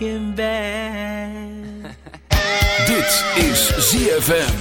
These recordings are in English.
Dit is ZFM.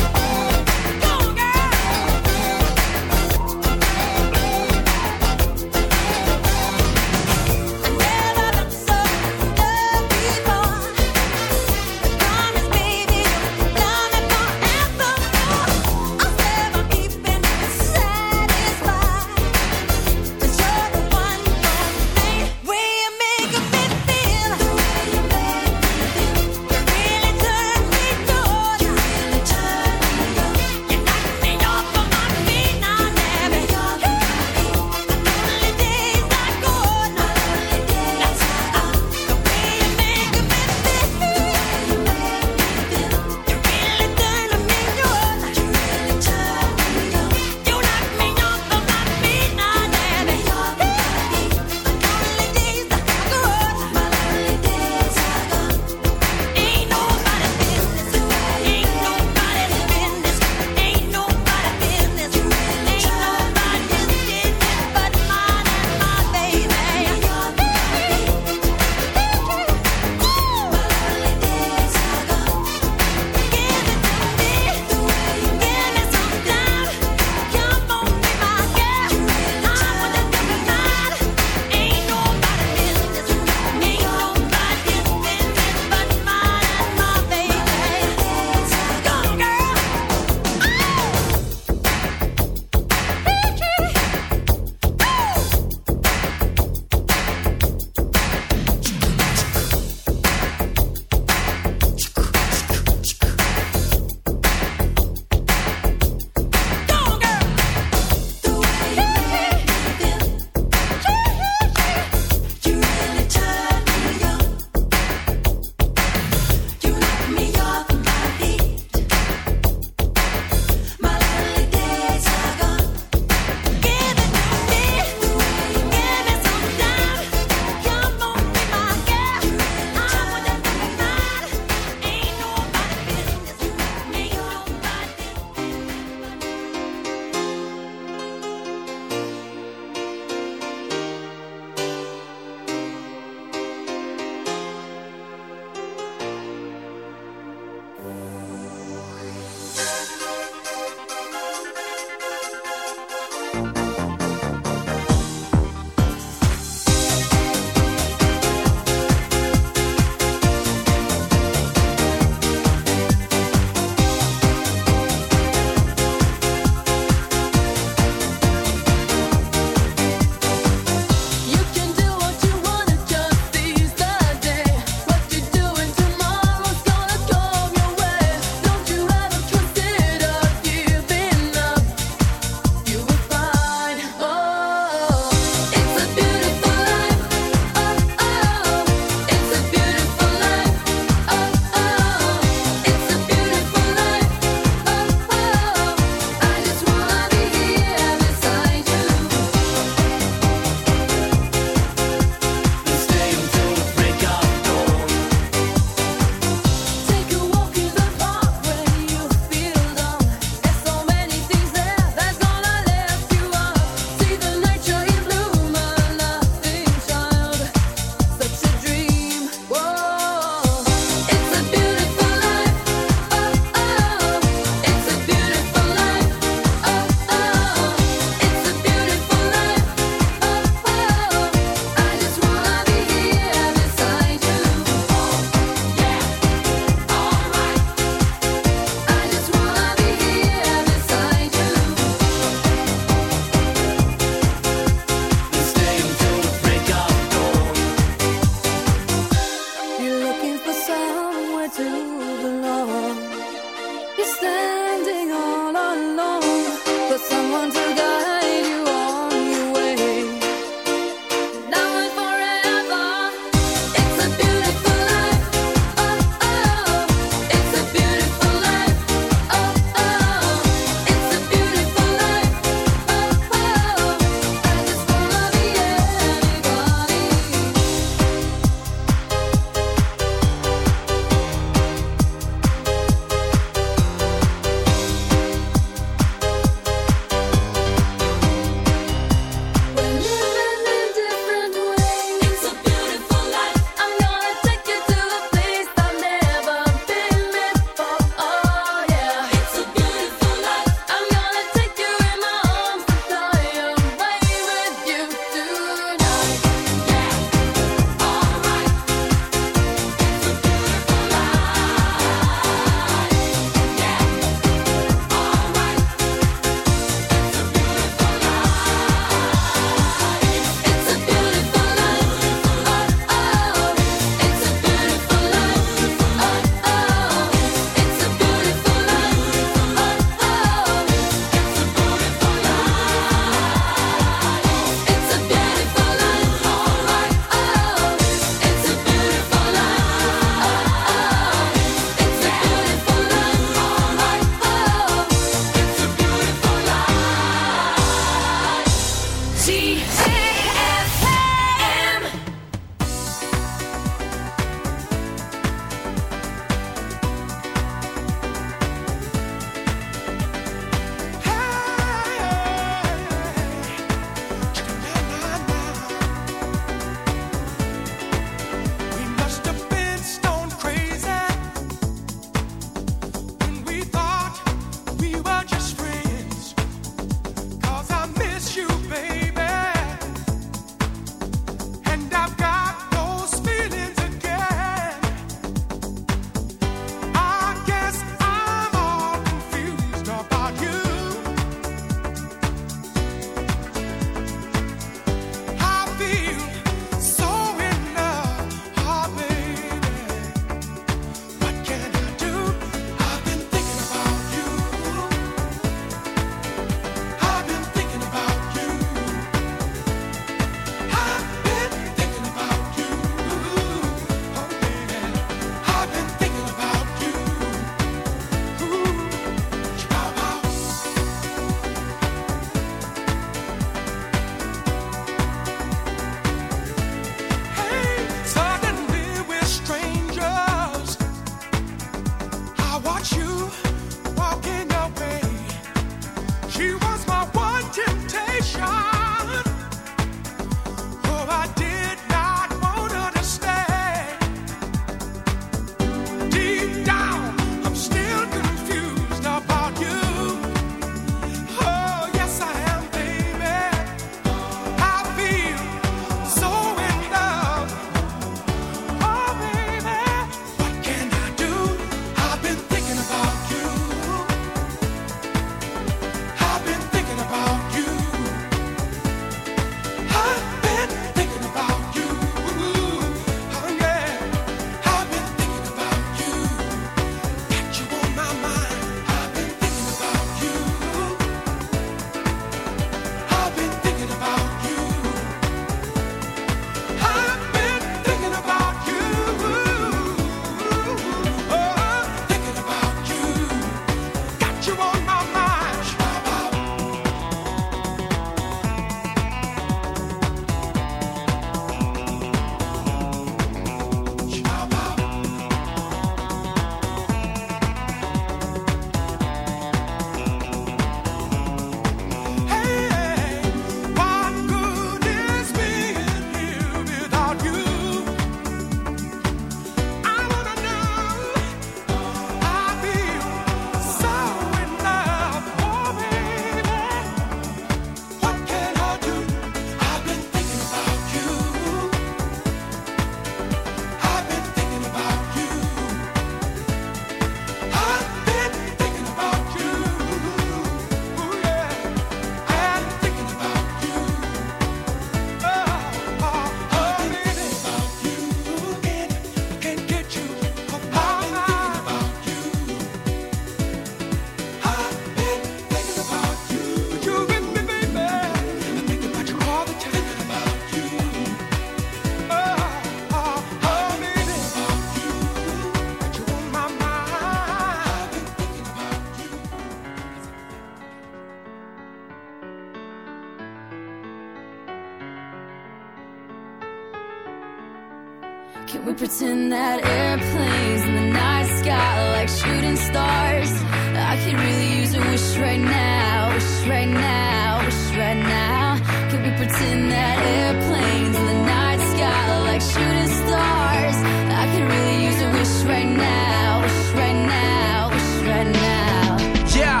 Right now, wish right now. Can we pretend that airplanes in the night sky are like shooting stars? I could really use a wish right now, wish right now, wish right now. Yeah,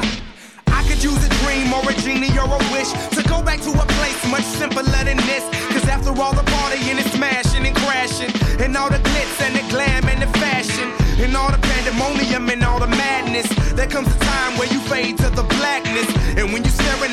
I could use a dream or a genie or a wish to go back to a place much simpler than this. Cause after all the partying and smashing and crashing, and all the glitz and the glam and the fashion, and all the pandemonium and all the madness, there comes a time where you fade to the blackness.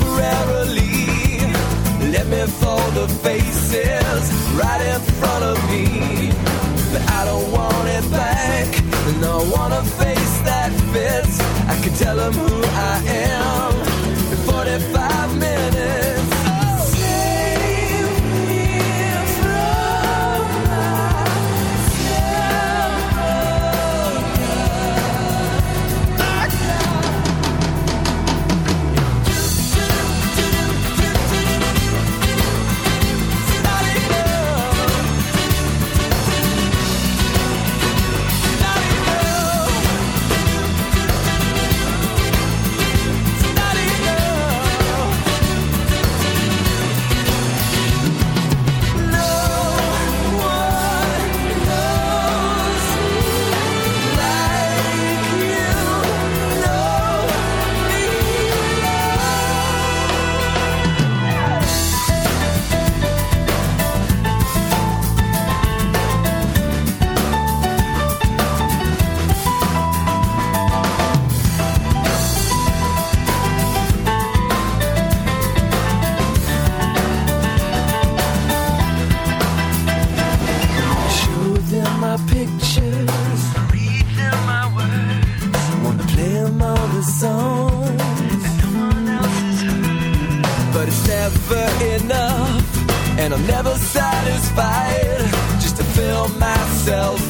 temporarily. Let me fold the faces right in front of me. But I don't want it back, and I wanna face that fits. I can tell them who never satisfied. Just to fill myself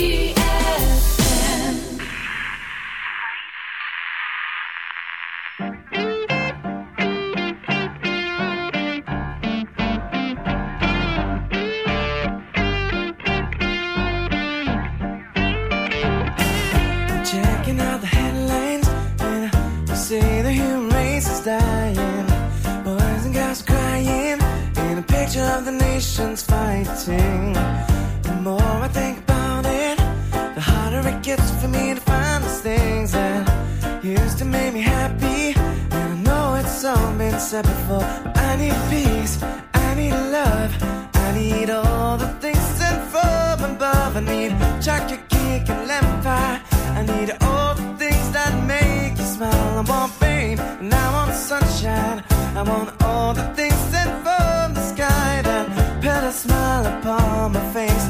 chocolate cake and lemon pie. I need all the things that make you smile. I want fame and I want sunshine. I want all the things sent from the sky that put a smile upon my face.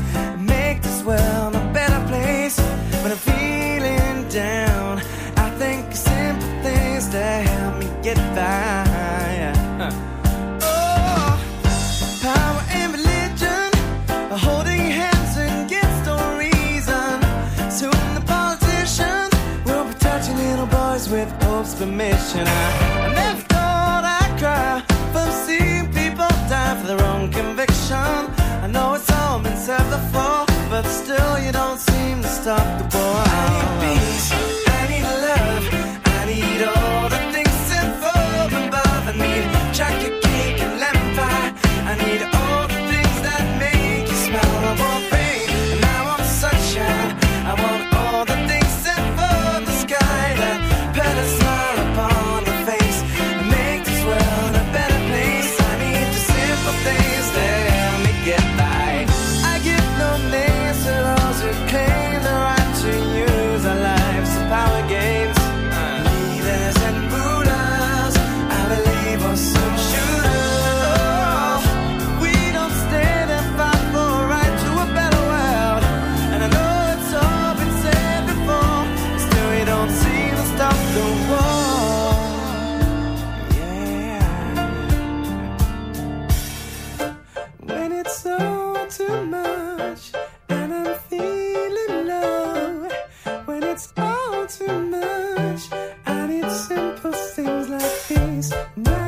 stop the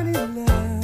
need love.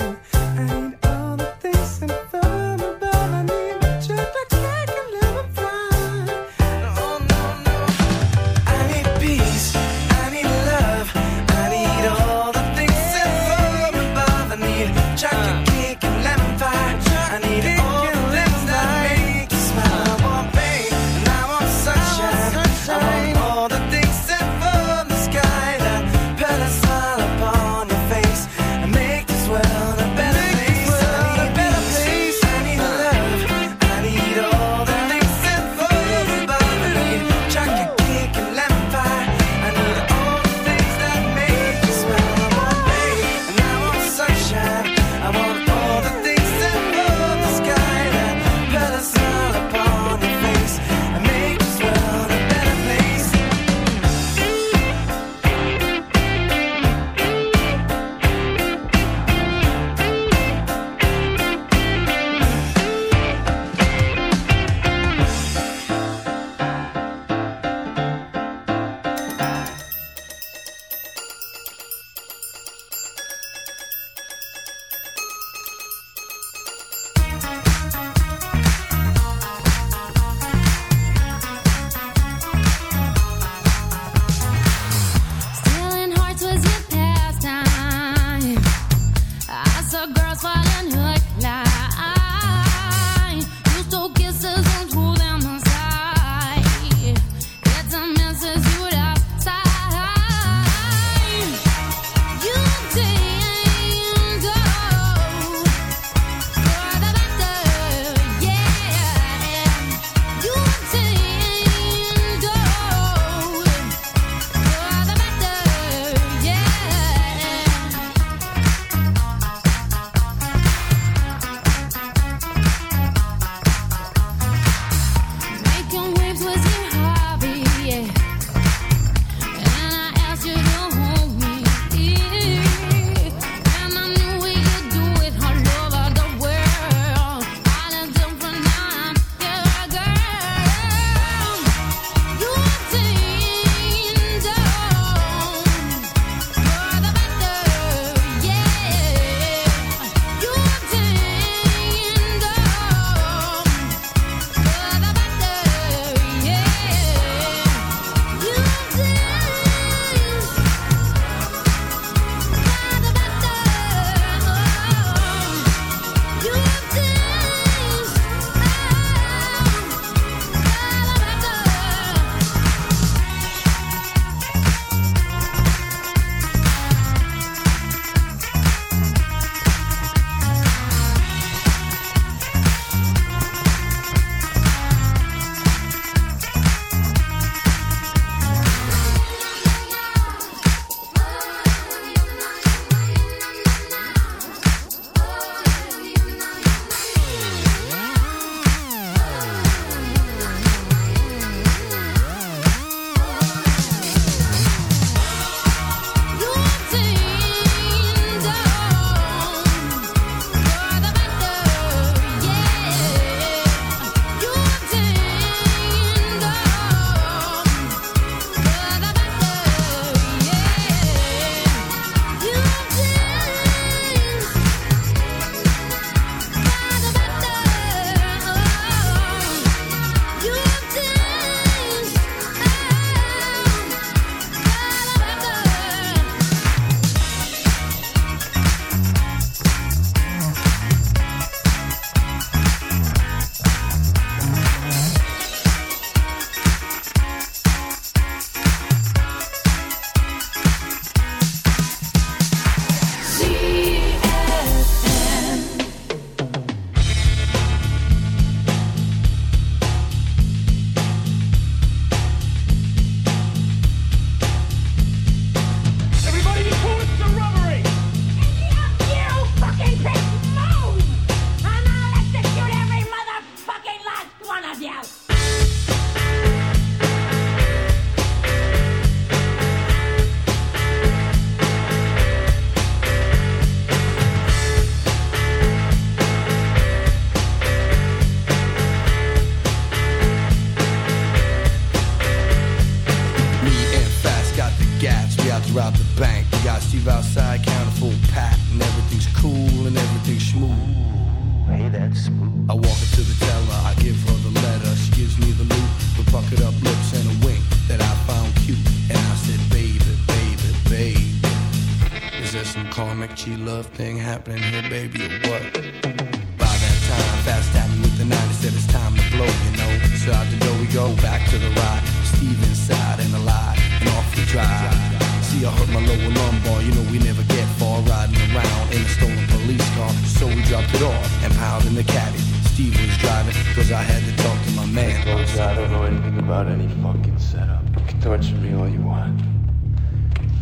Know anything about any fucking setup. You can torture me all you want.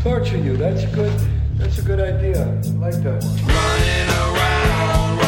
Torture you, that's a good. That's a good idea. I like that one. Running around,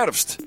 Herfst.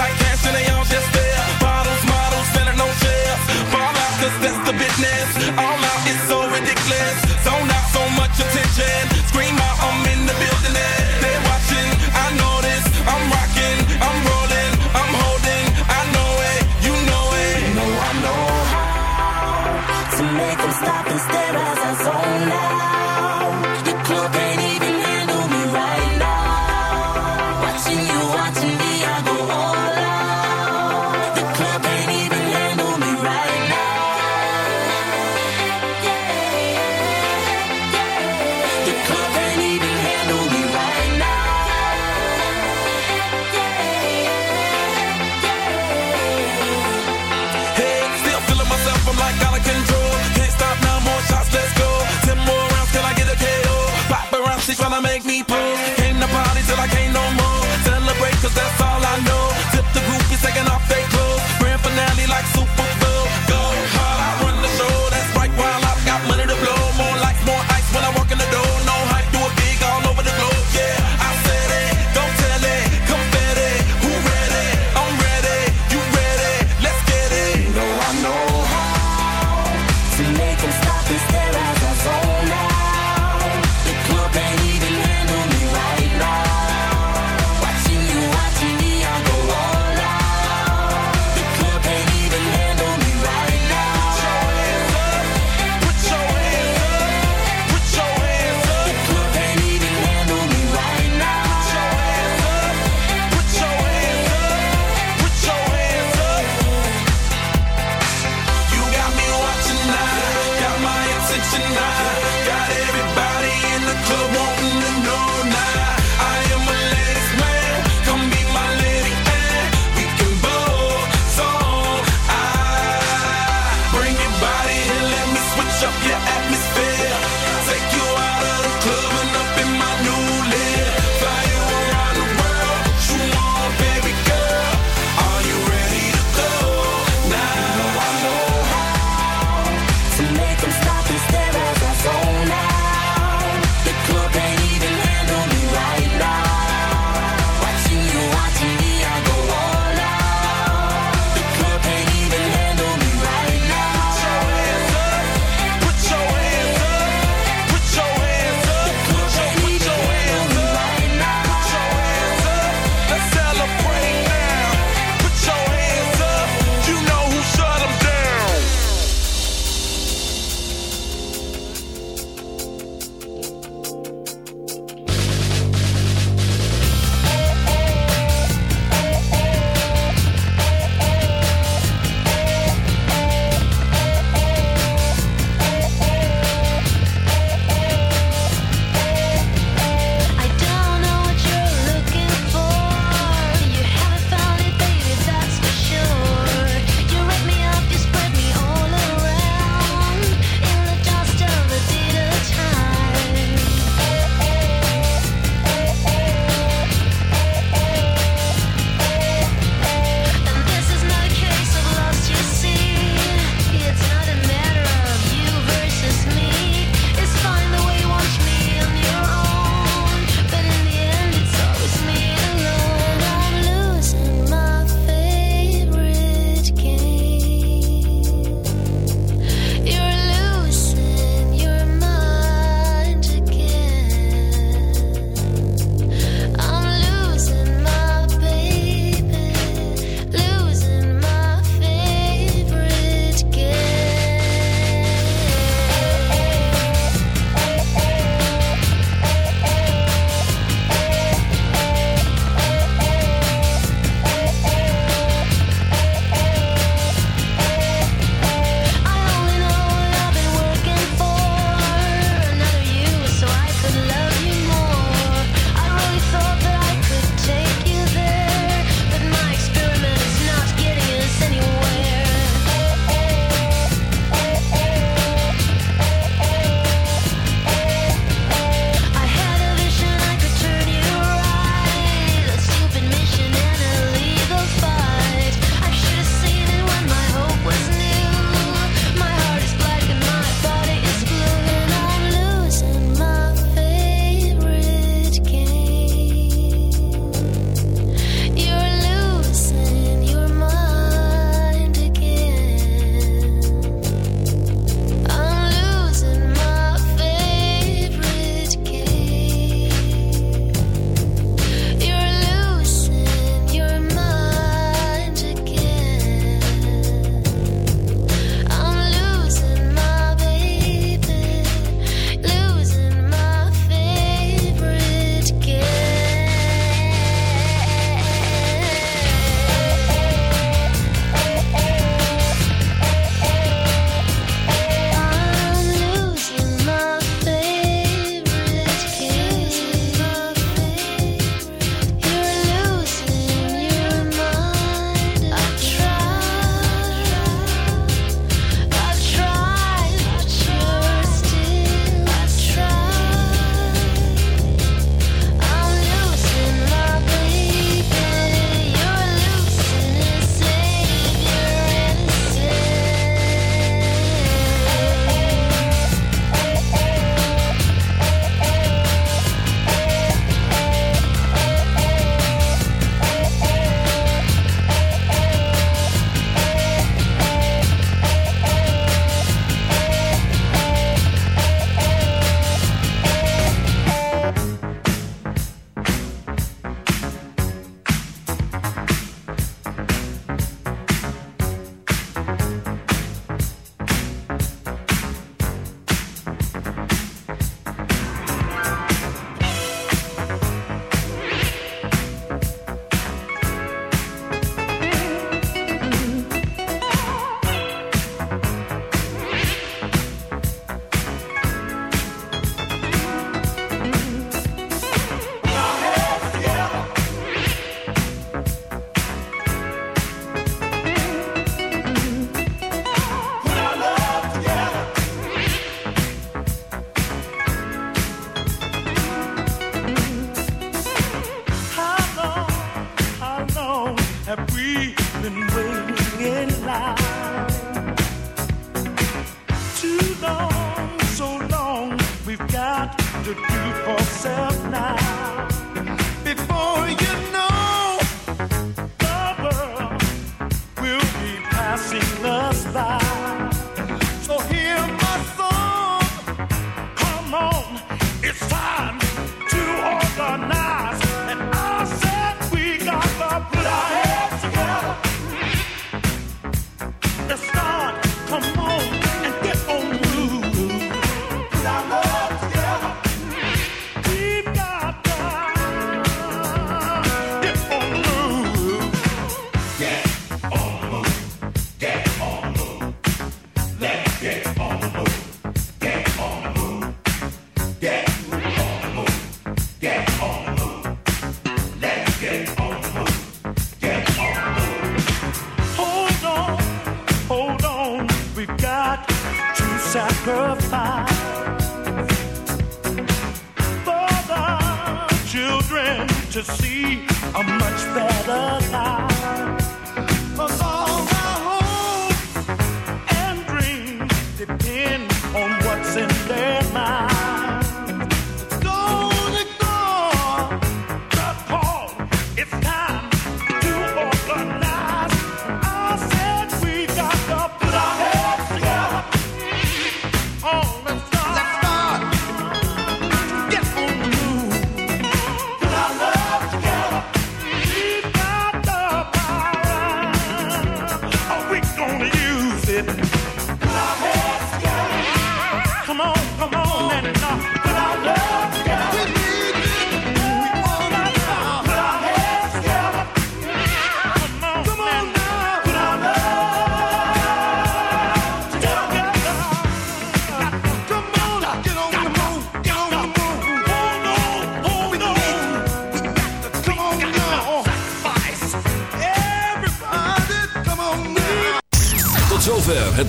Like cash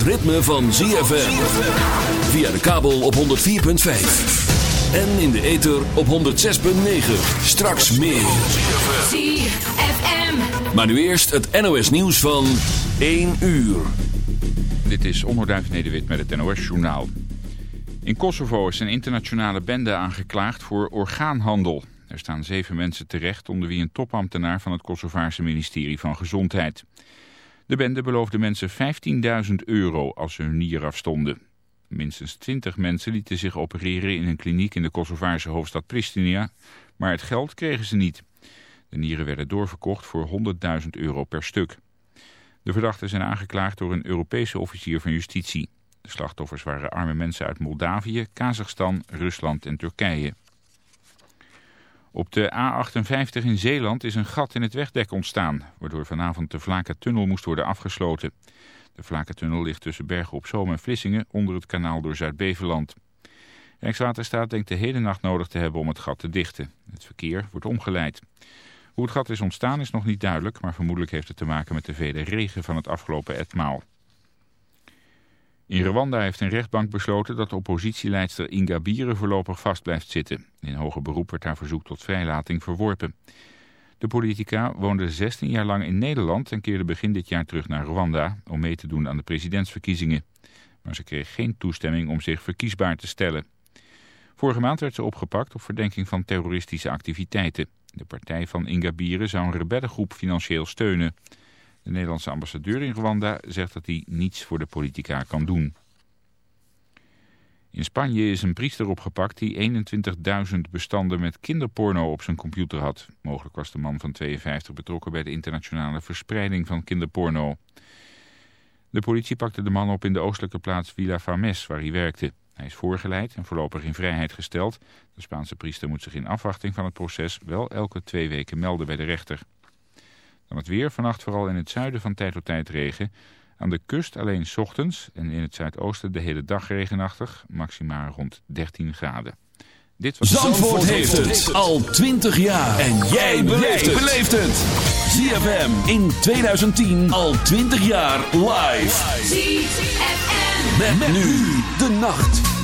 het ritme van ZFM. Via de kabel op 104.5. En in de ether op 106.9. Straks meer. ZFM. Maar nu eerst het NOS nieuws van 1 uur. Dit is Onderduif Nederwit met het NOS Journaal. In Kosovo is een internationale bende aangeklaagd voor orgaanhandel. Er staan zeven mensen terecht, onder wie een topambtenaar van het Kosovaarse ministerie van Gezondheid. De bende beloofde mensen 15.000 euro als ze hun nier afstonden. Minstens 20 mensen lieten zich opereren in een kliniek in de Kosovaarse hoofdstad Pristina, maar het geld kregen ze niet. De nieren werden doorverkocht voor 100.000 euro per stuk. De verdachten zijn aangeklaagd door een Europese officier van justitie. De slachtoffers waren arme mensen uit Moldavië, Kazachstan, Rusland en Turkije. Op de A58 in Zeeland is een gat in het wegdek ontstaan, waardoor vanavond de Vlakentunnel moest worden afgesloten. De Vlakentunnel ligt tussen Bergen op Zoom en Vlissingen onder het kanaal door Zuid-Beveland. Rijkswaterstaat denkt de hele nacht nodig te hebben om het gat te dichten. Het verkeer wordt omgeleid. Hoe het gat is ontstaan is nog niet duidelijk, maar vermoedelijk heeft het te maken met de vele regen van het afgelopen etmaal. In Rwanda heeft een rechtbank besloten dat oppositieleidster Ingabire voorlopig vast blijft zitten. In hoger beroep werd haar verzoek tot vrijlating verworpen. De politica woonde 16 jaar lang in Nederland en keerde begin dit jaar terug naar Rwanda om mee te doen aan de presidentsverkiezingen. Maar ze kreeg geen toestemming om zich verkiesbaar te stellen. Vorige maand werd ze opgepakt op verdenking van terroristische activiteiten. De partij van Ingabire zou een rebellengroep financieel steunen. De Nederlandse ambassadeur in Rwanda zegt dat hij niets voor de politica kan doen. In Spanje is een priester opgepakt die 21.000 bestanden met kinderporno op zijn computer had. Mogelijk was de man van 52 betrokken bij de internationale verspreiding van kinderporno. De politie pakte de man op in de oostelijke plaats Villa Fames, waar hij werkte. Hij is voorgeleid en voorlopig in vrijheid gesteld. De Spaanse priester moet zich in afwachting van het proces wel elke twee weken melden bij de rechter. Dan het weer, vannacht vooral in het zuiden van tijd tot tijd regen. Aan de kust alleen 's ochtends en in het zuidoosten de hele dag regenachtig. Maximaal rond 13 graden. Dit was Zandvoort, heeft het al 20 jaar. En jij beleeft het. ZFM in 2010 al 20 jaar live. ZFM. Met, nu de nacht.